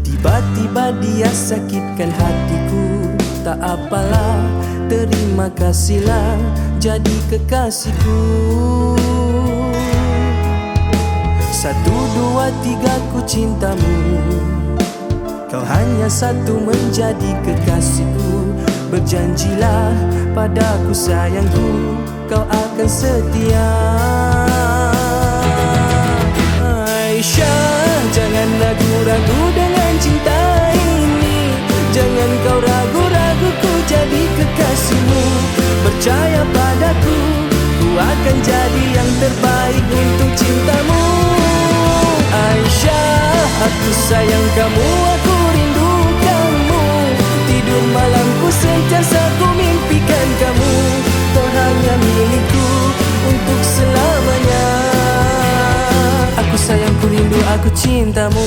Tiba-tiba dia sakitkan hatiku. Tak apalah Terima kasihlah Jadi kekasihku Satu, dua, tiga ku cintamu. Kau hanya satu menjadi kekasihku. Berjanjilah padaku sayangku Kau akan setia. Aisyah Jangan ragu-ragu dengan cinta ini. Jangan kau ragu-ragu ku jadi kekasihmu. Percaya padaku Ku akan jadi yang terbaik untuk cintamu aku cintamu.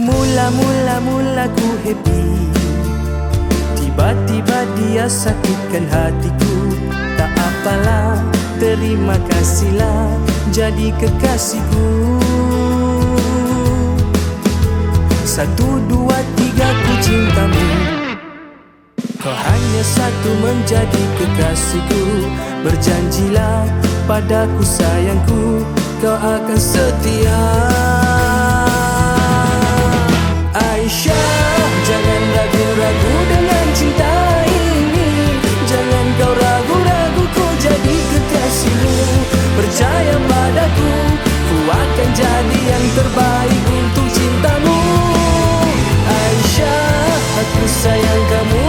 Mula-mula-mula ku happy. Tiba-tiba dia sakitkan hatiku. Tak apalah, terima kasihlah. Jadi kekasihku hanya satu menjadi kekasihku. Berjanjilah padaku sayangku Kau akan setia. Aisyah Jangan ragu-ragu dengan cinta ini. Jangan kau ragu-ragu ku jadi kekasihmu. Percaya padaku Ku akan jadi yang terbaik untuk cintamu. Aisyah Aku sayang kamu,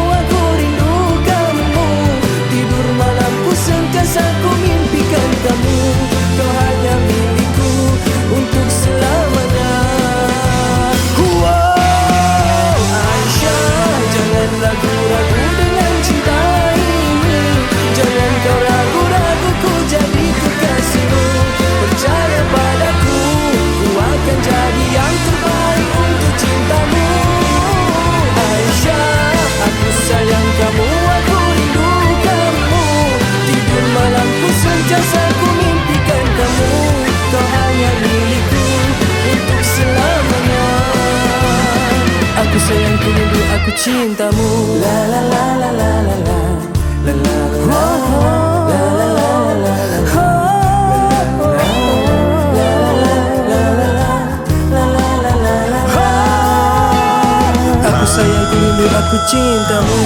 cintamu La la la la la la la La la la la la la la la Aku sayang ku rindu aku cintamu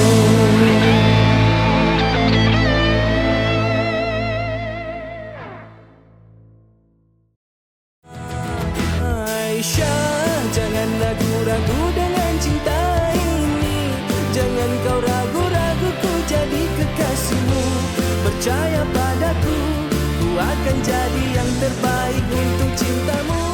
Percaya padaku Ku akan jadi yang terbaik untuk cintamu